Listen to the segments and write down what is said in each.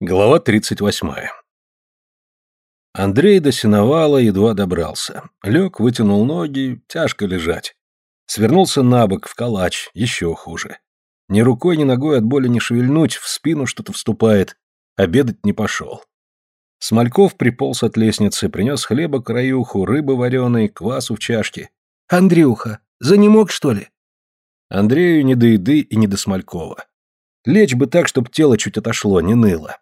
Глава 38. Андрей до сеновала едва добрался. Лег, вытянул ноги, тяжко лежать. Свернулся на бок, в калач, еще хуже. Ни рукой, ни ногой от боли не шевельнуть, в спину что-то вступает. Обедать не пошел. Смольков приполз от лестницы, принес хлеба краюху, рыбы вареной, квасу в чашке. «Андрюха, занемог, что ли?» Андрею не до еды и не до Смолькова. Лечь бы так, чтоб тело чуть отошло, не ныло.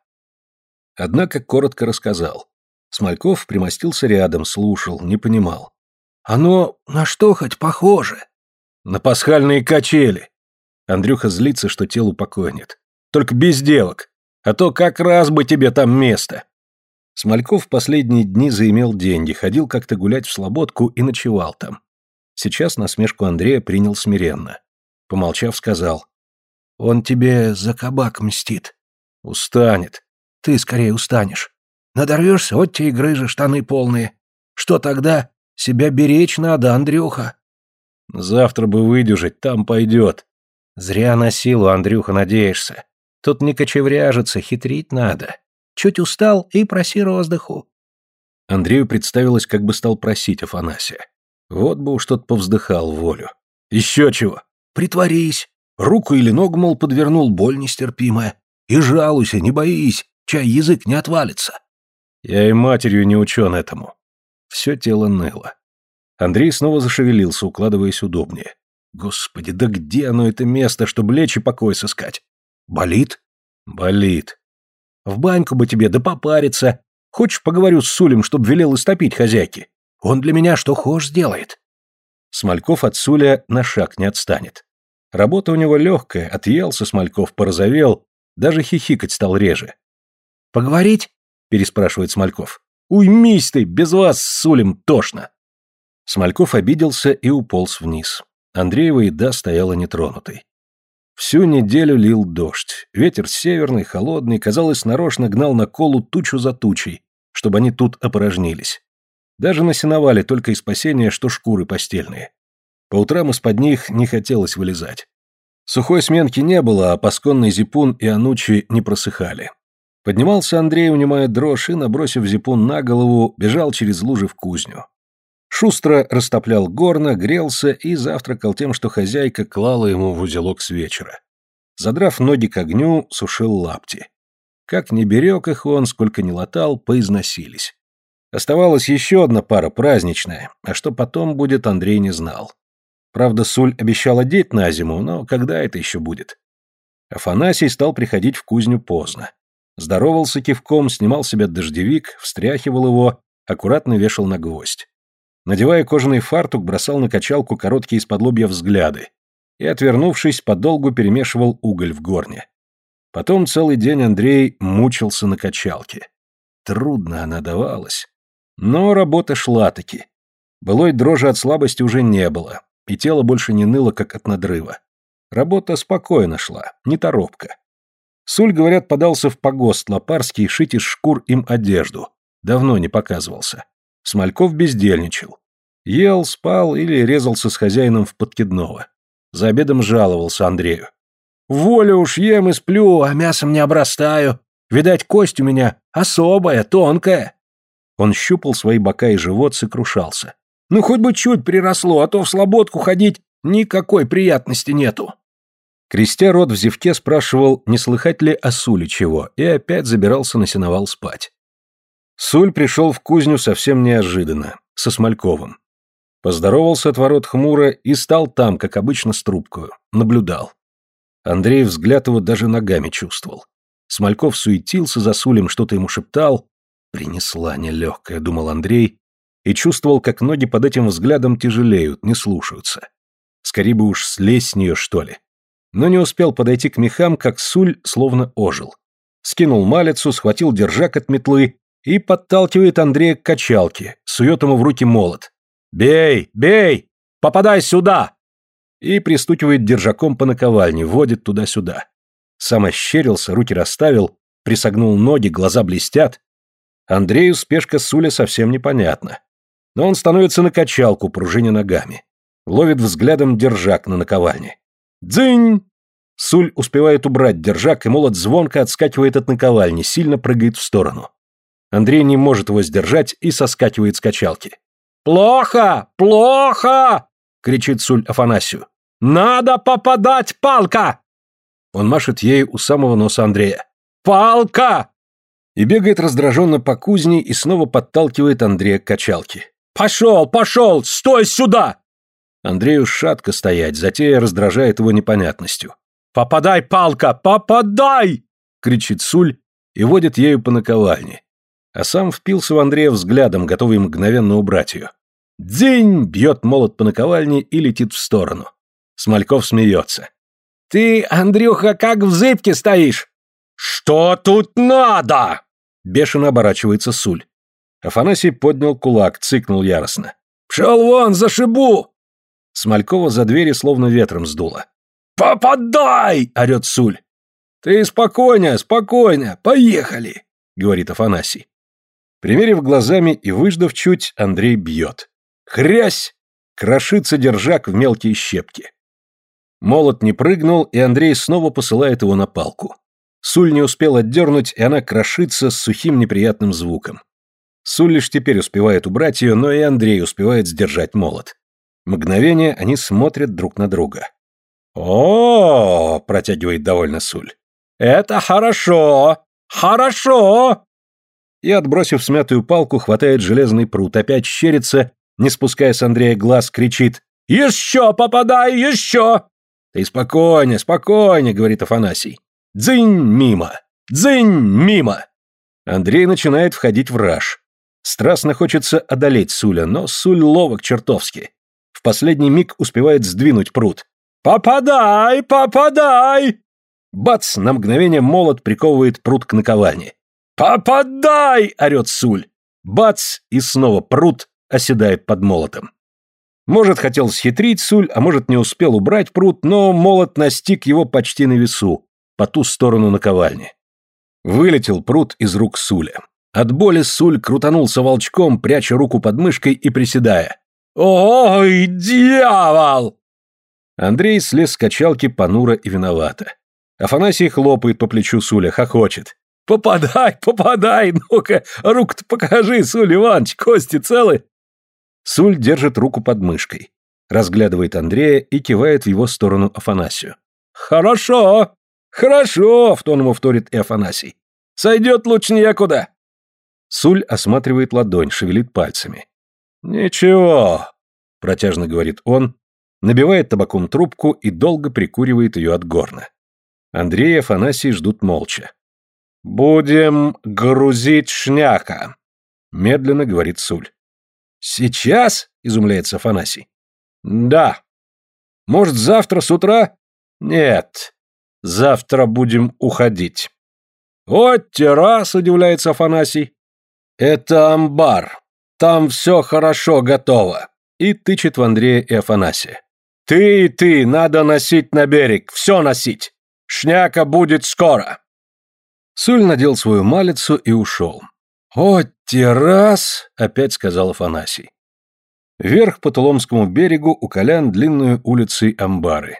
Однако коротко рассказал. Смольков примостился рядом, слушал, не понимал. «Оно на что хоть похоже?» «На пасхальные качели!» Андрюха злится, что телу покоя нет. «Только без девок, а то как раз бы тебе там место!» Смольков в последние дни заимел деньги, ходил как-то гулять в Слободку и ночевал там. Сейчас насмешку Андрея принял смиренно. Помолчав, сказал. «Он тебе за кабак мстит». «Устанет. Ты скорее устанешь. Надорвешься, вот те и грыжи, штаны полные. Что тогда? Себя беречь надо, Андрюха. Завтра бы выдержать, там пойдет. Зря на силу, Андрюха, надеешься. Тут не кочевряжиться, хитрить надо. Чуть устал и проси роздыху. Андрею представилось, как бы стал просить Афанасия. Вот бы уж тот повздыхал волю. Еще чего? Притворись. Руку или ногу, мол, подвернул, боль нестерпимая. И жалуйся, не боись. Чай язык не отвалится. Я и матерью не учен этому. Все тело ныло. Андрей снова зашевелился, укладываясь удобнее. Господи, да где оно это место, чтобы лечь и покой сыскать? Болит? Болит. В баньку бы тебе, да попариться. Хочешь, поговорю с Сулем, чтоб велел истопить хозяйки? Он для меня что хошь сделает. Смольков от Суля на шаг не отстанет. Работа у него легкая, отъелся Смольков, порозовел, даже хихикать стал реже. «Поговорить?» – переспрашивает Смольков. «Уймись ты, без вас с Сулем тошно!» Смольков обиделся и уполз вниз. Андреева еда стояла нетронутой. Всю неделю лил дождь. Ветер северный, холодный, казалось, нарочно гнал на колу тучу за тучей, чтобы они тут опорожнились. Даже на сеновале только и спасение, что шкуры постельные. По утрам из-под них не хотелось вылезать. Сухой сменки не было, а пасконный зипун и анучи не просыхали. Поднимался Андрей, унимая дрожь, и, набросив зипун на голову, бежал через лужи в кузню. Шустро растоплял горно, грелся и завтракал тем, что хозяйка клала ему в узелок с вечера. Задрав ноги к огню, сушил лапти. Как не берег их он, сколько не латал, поизносились. Оставалась еще одна пара праздничная, а что потом будет, Андрей не знал. Правда, Суль обещал одеть на зиму, но когда это еще будет? Афанасий стал приходить в кузню поздно. Здоровался кивком, снимал себе дождевик, встряхивал его, аккуратно вешал на гвоздь. Надевая кожаный фартук, бросал на качалку короткие из-под взгляды и, отвернувшись, подолгу перемешивал уголь в горне. Потом целый день Андрей мучился на качалке. Трудно она давалась. Но работа шла таки. Былой дрожи от слабости уже не было, и тело больше не ныло, как от надрыва. Работа спокойно шла, не торопка. Суль, говорят, подался в погост Лопарский шить из шкур им одежду. Давно не показывался. Смольков бездельничал. Ел, спал или резался с хозяином в подкидного. За обедом жаловался Андрею. «Воля уж ем и сплю, а мясом не обрастаю. Видать, кость у меня особая, тонкая». Он щупал свои бока и живот, сокрушался. «Ну, хоть бы чуть приросло, а то в слободку ходить никакой приятности нету». Крестя рот в зевке, спрашивал, не слыхать ли о Суле чего, и опять забирался на сеновал спать. Суль пришел в кузню совсем неожиданно, со Смольковым. Поздоровался от ворот хмуро и стал там, как обычно, с трубкою. Наблюдал. Андрей взгляд его даже ногами чувствовал. Смольков суетился за Сулем, что-то ему шептал. «Принесла нелегкая», — думал Андрей, и чувствовал, как ноги под этим взглядом тяжелеют, не слушаются. Скорее бы уж слезть с нее, что ли но не успел подойти к мехам, как Суль словно ожил. Скинул малицу, схватил держак от метлы и подталкивает Андрея к качалке, сует ему в руки молот. «Бей! Бей! Попадай сюда!» И пристукивает держаком по наковальне, водит туда-сюда. Сам ощерился, руки расставил, присогнул ноги, глаза блестят. Андрею спешка Суля совсем непонятна. Но он становится на качалку, пружиня ногами. Ловит взглядом держак на наковальне. Дзынь! Суль успевает убрать держак, и молот звонко отскакивает от наковальни, сильно прыгает в сторону. Андрей не может его сдержать и соскакивает с качалки. «Плохо! Плохо!» — кричит Суль Афанасию. «Надо попадать, палка!» Он машет ею у самого носа Андрея. «Палка!» И бегает раздраженно по кузне и снова подталкивает Андрея к качалке. «Пошел, пошел! Стой сюда!» Андрею шатко стоять, затея раздражает его непонятностью. «Попадай, палка, попадай!» — кричит Суль и водит ею по наковальне. А сам впился в Андрея взглядом, готовый мгновенно убрать ее. «Дзинь!» — бьет молот по наковальне и летит в сторону. Смольков смеется. «Ты, Андрюха, как в зыбке стоишь!» «Что тут надо?» Бешено оборачивается Суль. Афанасий поднял кулак, цыкнул яростно. «Пшел вон, зашибу!» Смолькова за двери словно ветром сдуло. «Попадай!» — орет Суль. «Ты спокойно, спокойно, поехали!» — говорит Афанасий. Примерив глазами и выждав чуть, Андрей бьет. Хрясь! Крошится держак в мелкие щепки. Молот не прыгнул, и Андрей снова посылает его на палку. Суль не успел отдернуть, и она крошится с сухим неприятным звуком. Суль лишь теперь успевает убрать ее, но и Андрей успевает сдержать молот. Мгновение они смотрят друг на друга. О, протягивает довольно Суль. Это хорошо! Хорошо! И, отбросив смятую палку, хватает железный пруд, опять щерится, не спуская с Андрея глаз, кричит «Еще попадай, еще!» «Ты спокойнее, спокойнее», — говорит Афанасий. «Дзынь мимо! Дзынь мимо!» Андрей начинает входить в раж. Страстно хочется одолеть Суля, но Суль ловок чертовски. Последний миг успевает сдвинуть пруд. «Попадай, попадай!» Бац! На мгновение молот приковывает пруд к наковальне. «Попадай!» — орет Суль. Бац! И снова пруд оседает под молотом. Может, хотел схитрить Суль, а может, не успел убрать пруд, но молот настиг его почти на весу, по ту сторону наковальни. Вылетел пруд из рук Суля. От боли Суль крутанулся волчком, пряча руку под мышкой и приседая. «Ой, дьявол!» Андрей слез с качалки понуро и виновато. Афанасий хлопает по плечу Суля, хохочет. «Попадай, попадай! Ну-ка, руку-то покажи, Суль Иванович, кости целы!» Суль держит руку под мышкой, разглядывает Андрея и кивает в его сторону Афанасию. «Хорошо! Хорошо!» — в тон ему вторит и Афанасий. «Сойдет лучше некуда!» Суль осматривает ладонь, шевелит пальцами. «Ничего», — протяжно говорит он, набивает табаком трубку и долго прикуривает ее от горна. Андрей и Афанасий ждут молча. «Будем грузить шняка», — медленно говорит Суль. «Сейчас?» — изумляется Афанасий. «Да». «Может, завтра с утра?» «Нет. Завтра будем уходить». «Вот террас», — удивляется Афанасий. «Это амбар. Там все хорошо готово». И тычет в Андрея и Афанасия. «Ты и ты, надо носить на берег, все носить. Шняка будет скоро». Суль надел свою малицу и ушел. «О, террас!» — опять сказал Афанасий. Вверх по Туломскому берегу у Колян длинную улицей амбары.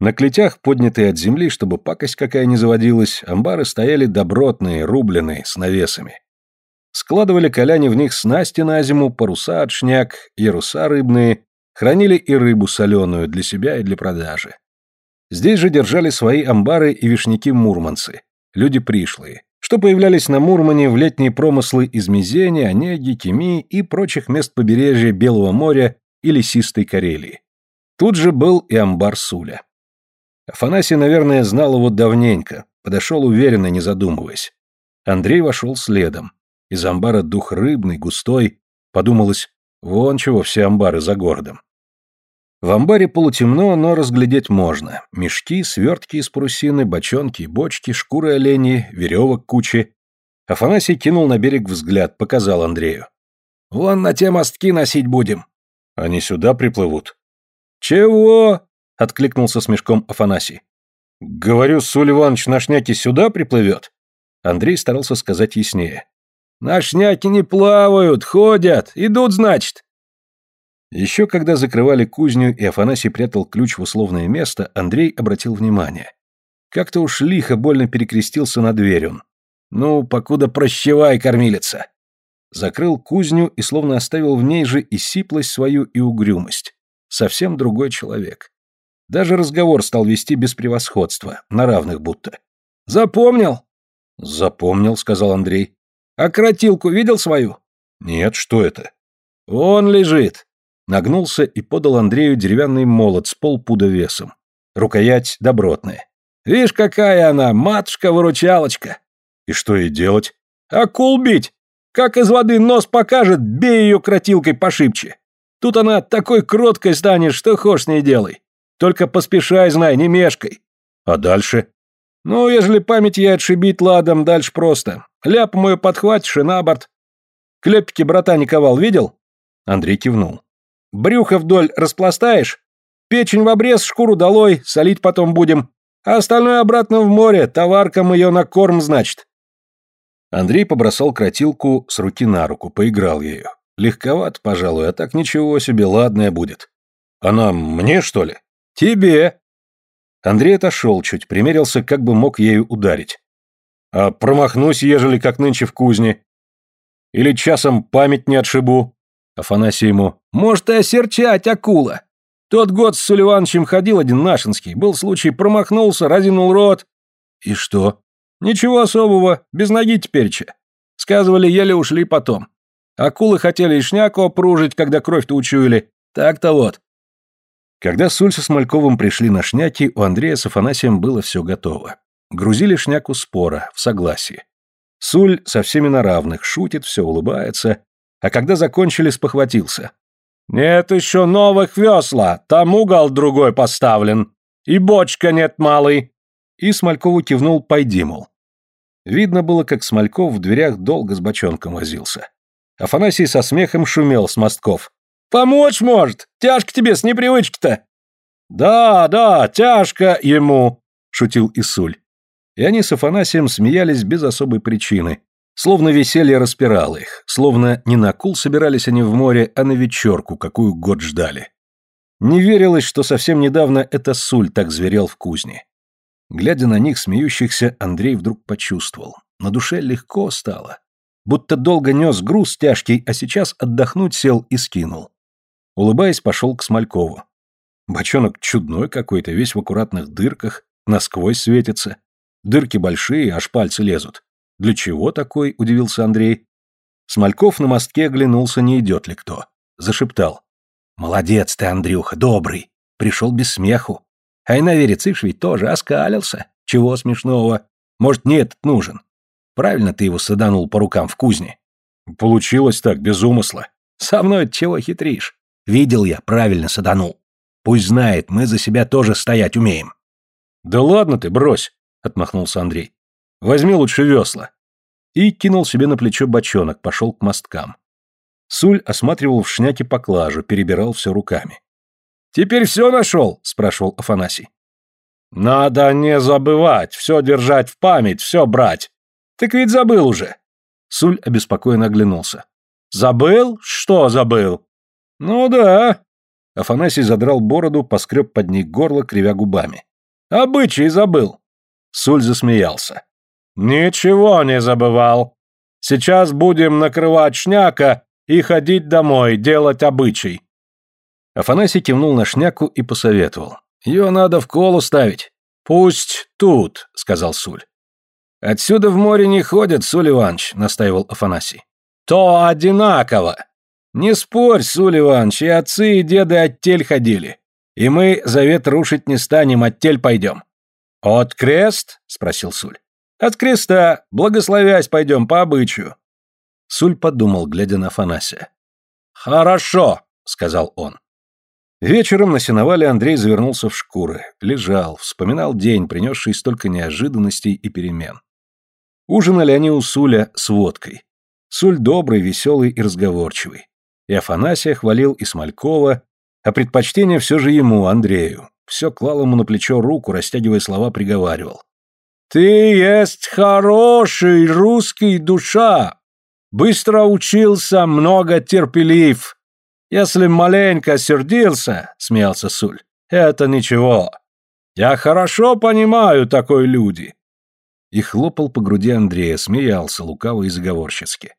На клетях, поднятые от земли, чтобы пакость какая не заводилась, амбары стояли добротные, рубленые, с навесами. Складывали коляне в них снасти на зиму, паруса от шняк, яруса рыбные, хранили и рыбу соленую для себя и для продажи. Здесь же держали свои амбары и вишняки-мурманцы, люди пришлые, что появлялись на Мурмане в летние промыслы из Мизени, Онеги, Кеми и прочих мест побережья Белого моря и лесистой Карелии. Тут же был и амбар Суля. Афанасий, наверное, знал его давненько, подошел уверенно, не задумываясь. Андрей вошел следом. Из амбара дух рыбный, густой. Подумалось, вон чего все амбары за городом. В амбаре полутемно, но разглядеть можно. Мешки, свертки из парусины, бочонки, бочки, шкуры оленей, веревок кучи. Афанасий кинул на берег взгляд, показал Андрею. «Вон на те мостки носить будем». «Они сюда приплывут». «Чего?» — откликнулся с мешком Афанасий. «Говорю, Суль Иванович на шняке сюда приплывет?» Андрей старался сказать яснее. «На шняке не плавают, ходят, идут, значит. Еще когда закрывали кузню и Афанасий прятал ключ в условное место, Андрей обратил внимание. Как-то уж лихо больно перекрестился на дверь он. Ну, покуда прощевай, кормилица. Закрыл кузню и словно оставил в ней же и сиплость свою, и угрюмость. Совсем другой человек. Даже разговор стал вести без превосходства, на равных будто. «Запомнил?» «Запомнил», — сказал Андрей. «А кротилку видел свою?» «Нет, что это?» «Он лежит!» Нагнулся и подал Андрею деревянный молот с полпуда весом. Рукоять добротная. «Вишь, какая она, матушка-выручалочка!» «И что ей делать?» «Акул бить! Как из воды нос покажет, бей ее кротилкой пошибче! Тут она такой кроткой станет, что хошь с ней делай! Только поспешай, знай, не мешкай!» «А дальше?» «Ну, ежели память ей отшибить ладом, дальше просто. Ляп мою подхватишь и на борт. Клепики брата не ковал, видел?» Андрей кивнул. «Брюхо вдоль распластаешь? Печень в обрез, шкуру долой, солить потом будем. А остальное обратно в море, товаркам ее на корм, значит». Андрей побросал кротилку с руки на руку, поиграл ею. Легковат, пожалуй, а так ничего себе, ладная будет. Она мне, что ли? Тебе. Андрей отошел чуть, примерился, как бы мог ею ударить. А промахнусь, ежели как нынче в кузне. Или часом память не отшибу. Афанасий ему. Может, и осерчать, акула. Тот год с Сулливановичем ходил один нашинский. Был случай, промахнулся, разинул рот. И что? Ничего особого, без ноги теперьча. Сказывали, еле ушли потом. Акулы хотели и шняку опружить, когда кровь-то учуяли. Так-то вот. Когда Суль со Смольковым пришли на шняки, у Андрея с Афанасием было все готово. Грузили шняку спора, в согласии. Суль со всеми на равных, шутит, все улыбается, а когда закончили, спохватился. «Нет еще новых весла, там угол другой поставлен, и бочка нет малый». И Смолькову кивнул «пойди, мол». Видно было, как Смольков в дверях долго с бочонком возился. Афанасий со смехом шумел с мостков. Помочь может. Тяжко тебе с непривычки-то. Да, да, тяжко ему, шутил Исуль. И они с Афанасием смеялись без особой причины, словно веселье распирало их, словно не на кул собирались они в море, а на вечерку, какую год ждали. Не верилось, что совсем недавно это Суль так зверел в кузне. Глядя на них, смеющихся, Андрей вдруг почувствовал. На душе легко стало. Будто долго нес груз тяжкий, а сейчас отдохнуть сел и скинул. Улыбаясь, пошел к Смолькову. Бочонок чудной какой-то, весь в аккуратных дырках, насквозь светится. Дырки большие, аж пальцы лезут. Для чего такой, удивился Андрей. Смольков на мостке оглянулся, не идет ли кто. Зашептал. Молодец ты, Андрюха, добрый. Пришел без смеху. А и на верициш ведь тоже оскалился. Чего смешного? Может, не этот нужен? Правильно ты его саданул по рукам в кузне. Получилось так, без умысла. Со мной чего хитришь? Видел я, правильно саданул. Пусть знает, мы за себя тоже стоять умеем. Да ладно ты, брось, отмахнулся Андрей. Возьми лучше весла. И кинул себе на плечо бочонок, пошел к мосткам. Суль осматривал в шняке поклажу, перебирал все руками. «Теперь все нашел?» – спрашивал Афанасий. «Надо не забывать, все держать в память, все брать. Так ведь забыл уже». Суль обеспокоенно оглянулся. «Забыл? Что забыл?» «Ну да». Афанасий задрал бороду, поскреб под ней горло, кривя губами. «Обычай забыл». Суль засмеялся. «Ничего не забывал. Сейчас будем накрывать шняка и ходить домой, делать обычай». Афанасий кивнул на шняку и посоветовал. «Ее надо в колу ставить». «Пусть тут», — сказал Суль. «Отсюда в море не ходят, Суль Иванович», — настаивал Афанасий. «То одинаково», «Не спорь, Сулливан, чьи отцы и деды оттель ходили. И мы завет рушить не станем, оттель пойдем». «От крест?» — спросил Суль. «От креста, благословясь пойдем по обычаю». Суль подумал, глядя на Афанасия. «Хорошо», — сказал он. Вечером на сеновале Андрей завернулся в шкуры, лежал, вспоминал день, принесший столько неожиданностей и перемен. Ужинали они у Суля с водкой. Суль добрый, веселый и разговорчивый. И Афанасия хвалил и Смолькова, а предпочтение все же ему, Андрею. Все клал ему на плечо руку, растягивая слова, приговаривал. «Ты есть хороший русский душа. Быстро учился, много терпелив. Если маленько сердился, — смеялся Суль, — это ничего. Я хорошо понимаю такой люди. И хлопал по груди Андрея, смеялся лукаво и заговорчески.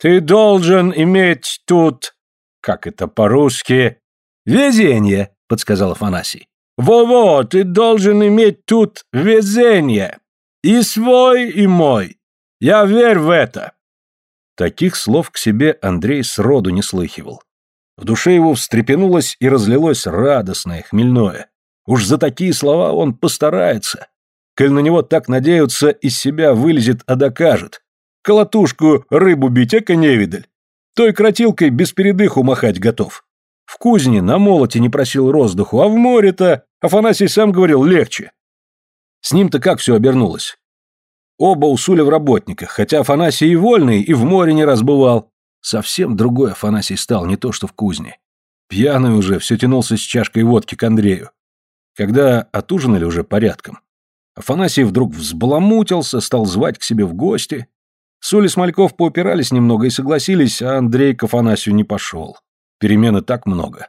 Ты должен иметь тут, как это по-русски, везение, подсказал Афанасий. Во-во, ты должен иметь тут везение. И свой, и мой. Я верю в это. Таких слов к себе Андрей сроду не слыхивал. В душе его встрепенулось и разлилось радостное, хмельное. Уж за такие слова он постарается. Коль на него так надеются, из себя вылезет, а докажет. Колотушку рыбу бить, эко невидаль. Той кротилкой без передыху махать готов. В кузне на молоте не просил роздуху, а в море-то, Афанасий сам говорил, легче. С ним-то как все обернулось? Оба усули в работниках, хотя Афанасий и вольный, и в море не раз бывал. Совсем другой Афанасий стал, не то что в кузне. Пьяный уже, все тянулся с чашкой водки к Андрею. Когда отужинали уже порядком, Афанасий вдруг взбаламутился, стал звать к себе в гости. Соли Смольков поупирались немного и согласились, а Андрей к Афанасию не пошел. Перемены так много.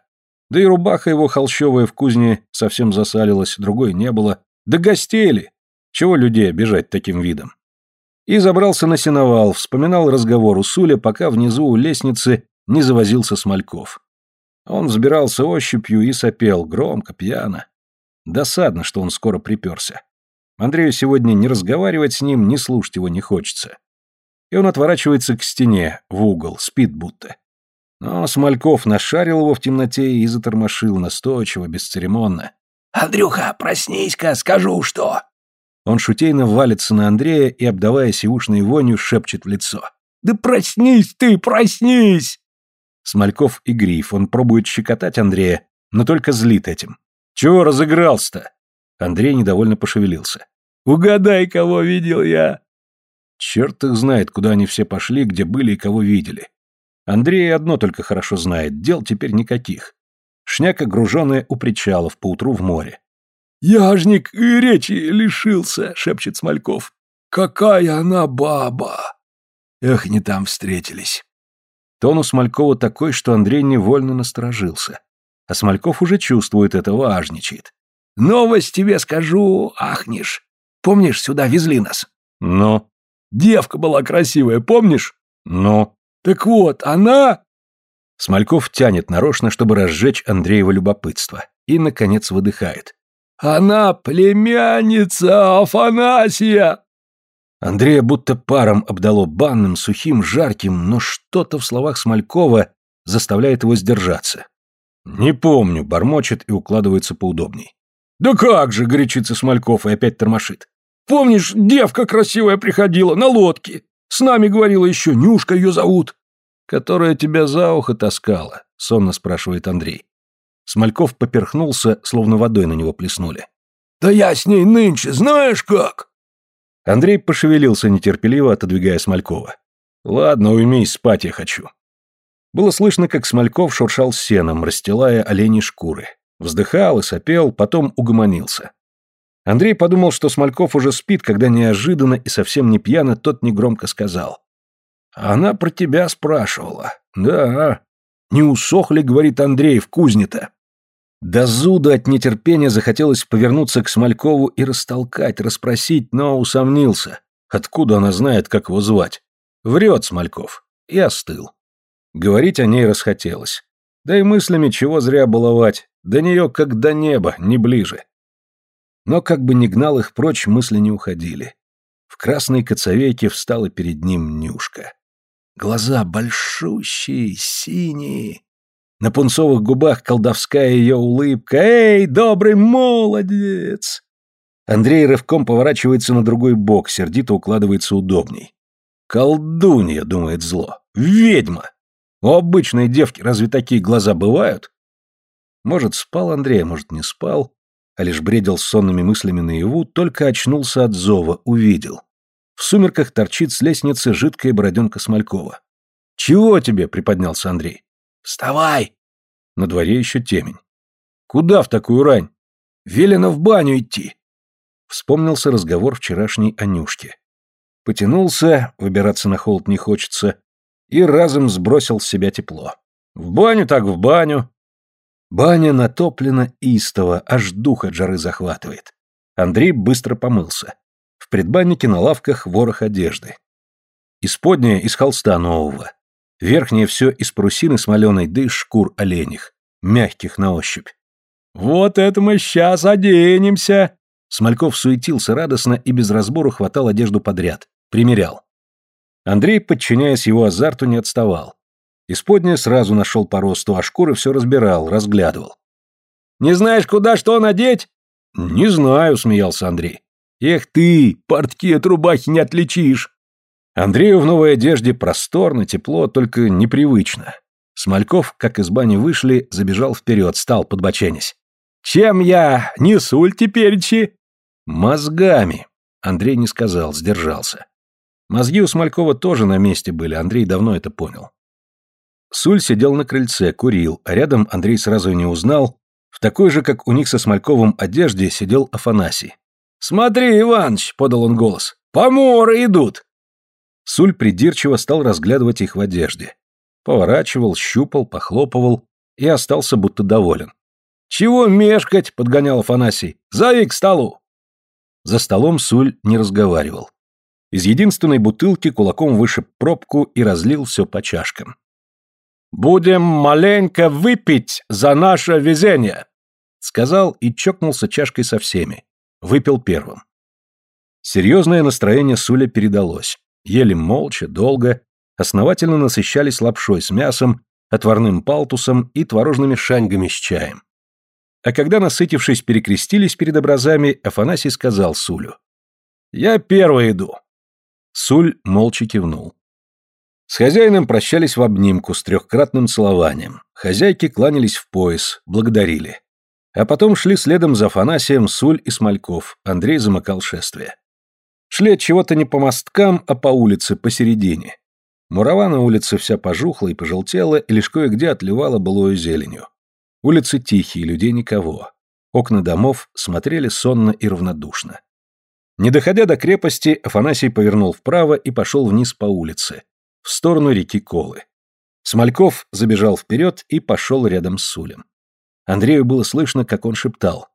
Да и рубаха его холщовая в кузне совсем засалилась, другой не было. Да гостели! Чего людей обижать таким видом? И забрался на сеновал, вспоминал разговор у Суля, пока внизу у лестницы не завозился Смольков. Он взбирался ощупью и сопел, громко, пьяно. Досадно, что он скоро приперся. Андрею сегодня не разговаривать с ним, не слушать его не хочется. И он отворачивается к стене, в угол, спит будто. Но Смольков нашарил его в темноте и затормошил настойчиво, бесцеремонно. «Андрюха, проснись-ка, скажу что!» Он шутейно валится на Андрея и, обдавая сивушной вонью, шепчет в лицо. «Да проснись ты, проснись!» Смольков и Гриф, он пробует щекотать Андрея, но только злит этим. «Чего разыгрался-то?» Андрей недовольно пошевелился. «Угадай, кого видел я!» Черт их знает, куда они все пошли, где были и кого видели. Андрей одно только хорошо знает, дел теперь никаких. Шняка, груженная у причалов, поутру в море. «Яжник и речи лишился», — шепчет Смольков. «Какая она баба!» Эх, не там встретились. Тон у Смолькова такой, что Андрей невольно насторожился. А Смольков уже чувствует это, важничает. «Новость тебе скажу, ахнешь. Помнишь, сюда везли нас?» «Ну?» «Девка была красивая, помнишь?» «Ну?» «Так вот, она...» Смольков тянет нарочно, чтобы разжечь Андреева любопытство. И, наконец, выдыхает. «Она племянница Афанасия!» Андрея будто паром обдало банным, сухим, жарким, но что-то в словах Смолькова заставляет его сдержаться. «Не помню», — бормочет и укладывается поудобней. «Да как же!» — горячится Смольков и опять тормошит. «Помнишь, девка красивая приходила на лодке? С нами говорила еще, Нюшка ее зовут». «Которая тебя за ухо таскала?» — сонно спрашивает Андрей. Смольков поперхнулся, словно водой на него плеснули. «Да я с ней нынче, знаешь как?» Андрей пошевелился нетерпеливо, отодвигая Смолькова. «Ладно, уймись, спать я хочу». Было слышно, как Смольков шуршал сеном, расстилая оленей шкуры. Вздыхал и сопел, потом угомонился. Андрей подумал, что Смольков уже спит, когда неожиданно и совсем не пьяно тот негромко сказал. «Она про тебя спрашивала. Да. Не усохли, говорит Андрей, в кузне-то». До зуда от нетерпения захотелось повернуться к Смолькову и растолкать, расспросить, но усомнился. Откуда она знает, как его звать? Врет Смольков. И остыл. Говорить о ней расхотелось. Да и мыслями чего зря баловать. До нее как до неба, не ближе. Но как бы ни гнал их прочь, мысли не уходили. В красной коцовейке встала перед ним Нюшка. Глаза большущие, синие. На пунцовых губах колдовская ее улыбка. «Эй, добрый молодец!» Андрей рывком поворачивается на другой бок, сердито укладывается удобней. «Колдунья», — думает зло, — «ведьма! У обычной девки разве такие глаза бывают?» Может, спал Андрей, а может, не спал а лишь бредил сонными мыслями наяву, только очнулся от зова, увидел. В сумерках торчит с лестницы жидкая бороденка Смолькова. «Чего тебе?» — приподнялся Андрей. «Вставай!» На дворе еще темень. «Куда в такую рань?» «Велено в баню идти!» Вспомнился разговор вчерашней Анюшки. Потянулся, выбираться на холод не хочется, и разом сбросил с себя тепло. «В баню так в баню!» Баня натоплена истово, аж дух от жары захватывает. Андрей быстро помылся. В предбаннике на лавках ворох одежды. Исподняя из холста нового. Верхнее все из парусины смоленой, да из шкур оленях, мягких на ощупь. «Вот это мы сейчас оденемся!» Смольков суетился радостно и без разбору хватал одежду подряд. Примерял. Андрей, подчиняясь его азарту, не отставал. Исподняя сразу нашел по росту, а шкуры все разбирал, разглядывал. «Не знаешь, куда что надеть?» «Не знаю», — смеялся Андрей. «Эх ты, портки от рубахи не отличишь!» Андрею в новой одежде просторно, тепло, только непривычно. Смольков, как из бани вышли, забежал вперед, стал подбоченясь. «Чем я? Не суль теперь-чи?» «Мозгами», — Андрей не сказал, сдержался. Мозги у Смолькова тоже на месте были, Андрей давно это понял. Суль сидел на крыльце, курил, а рядом Андрей сразу не узнал, в такой же, как у них со Смольковым одежде, сидел Афанасий. «Смотри, Иваныч!» — подал он голос. «Поморы идут!» Суль придирчиво стал разглядывать их в одежде. Поворачивал, щупал, похлопывал и остался будто доволен. «Чего мешкать?» — подгонял Афанасий. «Зови к столу!» За столом Суль не разговаривал. Из единственной бутылки кулаком вышиб пробку и разлил все по чашкам. «Будем маленько выпить за наше везение», — сказал и чокнулся чашкой со всеми. Выпил первым. Серьезное настроение Суля передалось. Ели молча, долго, основательно насыщались лапшой с мясом, отварным палтусом и творожными шаньгами с чаем. А когда, насытившись, перекрестились перед образами, Афанасий сказал Сулю. «Я первый иду». Суль молча кивнул. С хозяином прощались в обнимку с трехкратным целованием. Хозяйки кланялись в пояс, благодарили. А потом шли следом за Афанасием Суль и Смольков, Андрей замыкал шествие. Шли от чего-то не по мосткам, а по улице, посередине. Мурава на улице вся пожухла и пожелтела, и лишь кое-где отливала былою зеленью. Улицы тихие, людей никого. Окна домов смотрели сонно и равнодушно. Не доходя до крепости, Афанасий повернул вправо и пошел вниз по улице, в сторону реки Колы. Смольков забежал вперед и пошел рядом с Сулем. Андрею было слышно, как он шептал.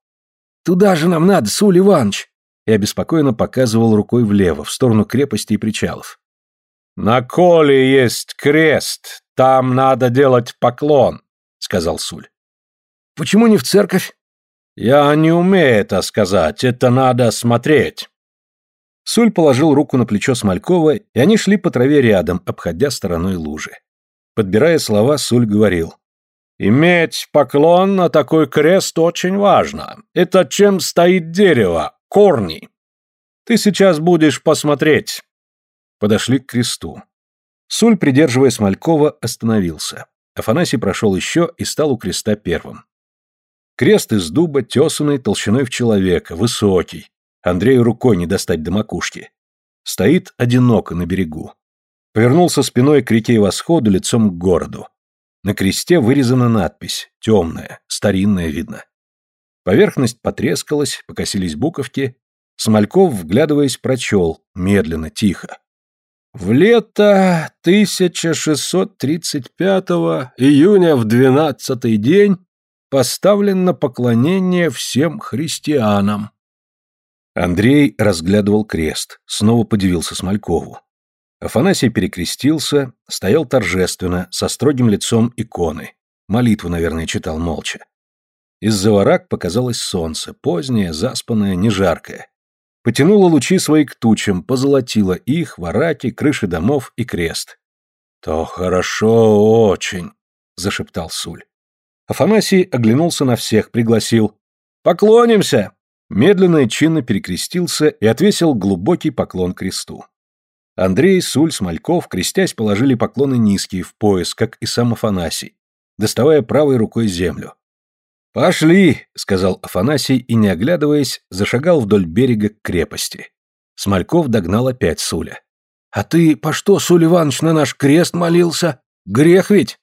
«Туда же нам надо, Суль Иванович!» и обеспокоенно показывал рукой влево, в сторону крепости и причалов. «На Коле есть крест, там надо делать поклон», — сказал Суль. «Почему не в церковь?» «Я не умею это сказать, это надо смотреть». Суль положил руку на плечо Смолькова, и они шли по траве рядом, обходя стороной лужи. Подбирая слова, Суль говорил. «Иметь поклон на такой крест очень важно. Это чем стоит дерево, корни. Ты сейчас будешь посмотреть». Подошли к кресту. Суль, придерживая Смолькова, остановился. Афанасий прошел еще и стал у креста первым. Крест из дуба, тесанный, толщиной в человека, высокий, Андрею рукой не достать до макушки. Стоит одиноко на берегу. Повернулся спиной к реке и восходу, лицом к городу. На кресте вырезана надпись, темная, старинная видно. Поверхность потрескалась, покосились буковки. Смольков, вглядываясь, прочел, медленно, тихо. В лето 1635 июня в двенадцатый день поставлено поклонение всем христианам. Андрей разглядывал крест, снова подивился Смолькову. Афанасий перекрестился, стоял торжественно, со строгим лицом иконы. Молитву, наверное, читал молча. Из-за ворак показалось солнце, позднее, заспанное, не жаркое. Потянуло лучи свои к тучам, позолотило их, вараки, крыши домов и крест. «То хорошо очень», — зашептал Суль. Афанасий оглянулся на всех, пригласил. «Поклонимся!» Медленно и чинно перекрестился и отвесил глубокий поклон кресту. Андрей, Суль, Смольков, крестясь, положили поклоны низкие в пояс, как и сам Афанасий, доставая правой рукой землю. «Пошли!» — сказал Афанасий и, не оглядываясь, зашагал вдоль берега к крепости. Смольков догнал опять Суля. «А ты по что, Суль Иванович, на наш крест молился? Грех ведь!»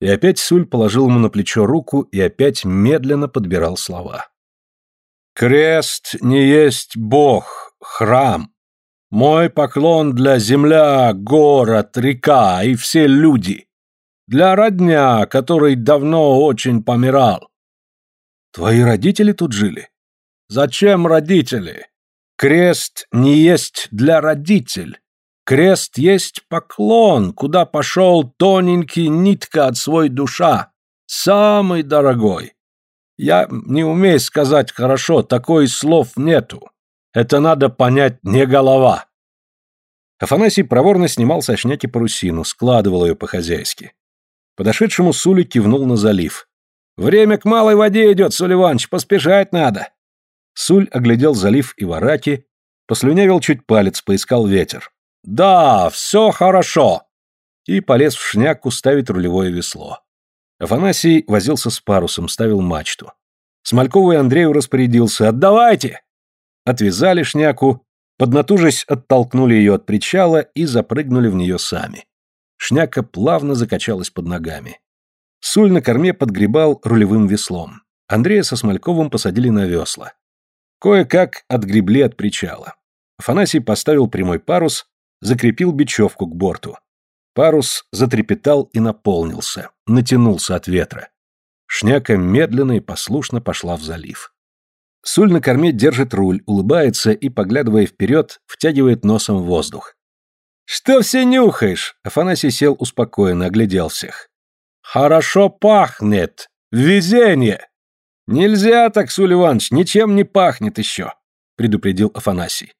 И опять Суль положил ему на плечо руку и опять медленно подбирал слова. Крест не есть Бог, храм. Мой поклон для земля, город, река и все люди. Для родня, который давно очень помирал. Твои родители тут жили? Зачем родители? Крест не есть для родитель. Крест есть поклон, куда пошел тоненький нитка от свой душа. Самый дорогой. Я не умею сказать хорошо, такой слов нету. Это надо понять не голова. Афанасий проворно снимал со шняки парусину, складывал ее по-хозяйски. Подошедшему Сули кивнул на залив. «Время к малой воде идет, Суль Иванович, поспешать надо!» Суль оглядел залив и вараки, послюнявил чуть палец, поискал ветер. «Да, все хорошо!» И полез в шняку ставить рулевое весло. Афанасий возился с парусом, ставил мачту. Смолькову и Андрею распорядился «Отдавайте!» Отвязали шняку, поднатужись оттолкнули ее от причала и запрыгнули в нее сами. Шняка плавно закачалась под ногами. Суль на корме подгребал рулевым веслом. Андрея со Смольковым посадили на весла. Кое-как отгребли от причала. Афанасий поставил прямой парус, закрепил бечевку к борту. Парус затрепетал и наполнился, натянулся от ветра. Шняка медленно и послушно пошла в залив. Суль на корме держит руль, улыбается и, поглядывая вперед, втягивает носом воздух. «Что все нюхаешь?» Афанасий сел успокоенно, оглядел всех. «Хорошо пахнет! Везение!» «Нельзя так, Суль Иванович, ничем не пахнет еще», — предупредил Афанасий.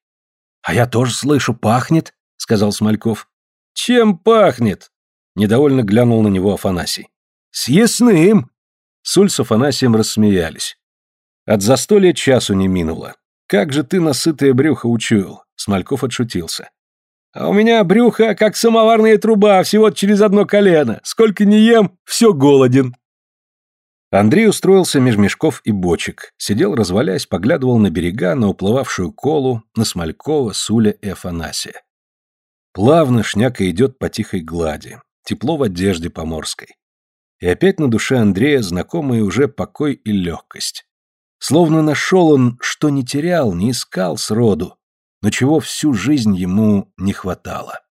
«А я тоже слышу, пахнет», — сказал Смольков. «Чем пахнет?» — недовольно глянул на него Афанасий. «Съестным!» Суль с Афанасием рассмеялись. От застолья часу не минуло. Как же ты насытое брюхо учуял? Смольков отшутился. А у меня брюхо, как самоварная труба, всего через одно колено. Сколько не ем, все голоден. Андрей устроился меж мешков и бочек, сидел развалясь, поглядывал на берега, на уплывавшую колу, на Смолькова, Суля и Афанасия. Плавно шняка идет по тихой глади, тепло в одежде поморской. И опять на душе Андрея знакомые уже покой и легкость. Словно нашел он, что не терял, не искал сроду, но чего всю жизнь ему не хватало.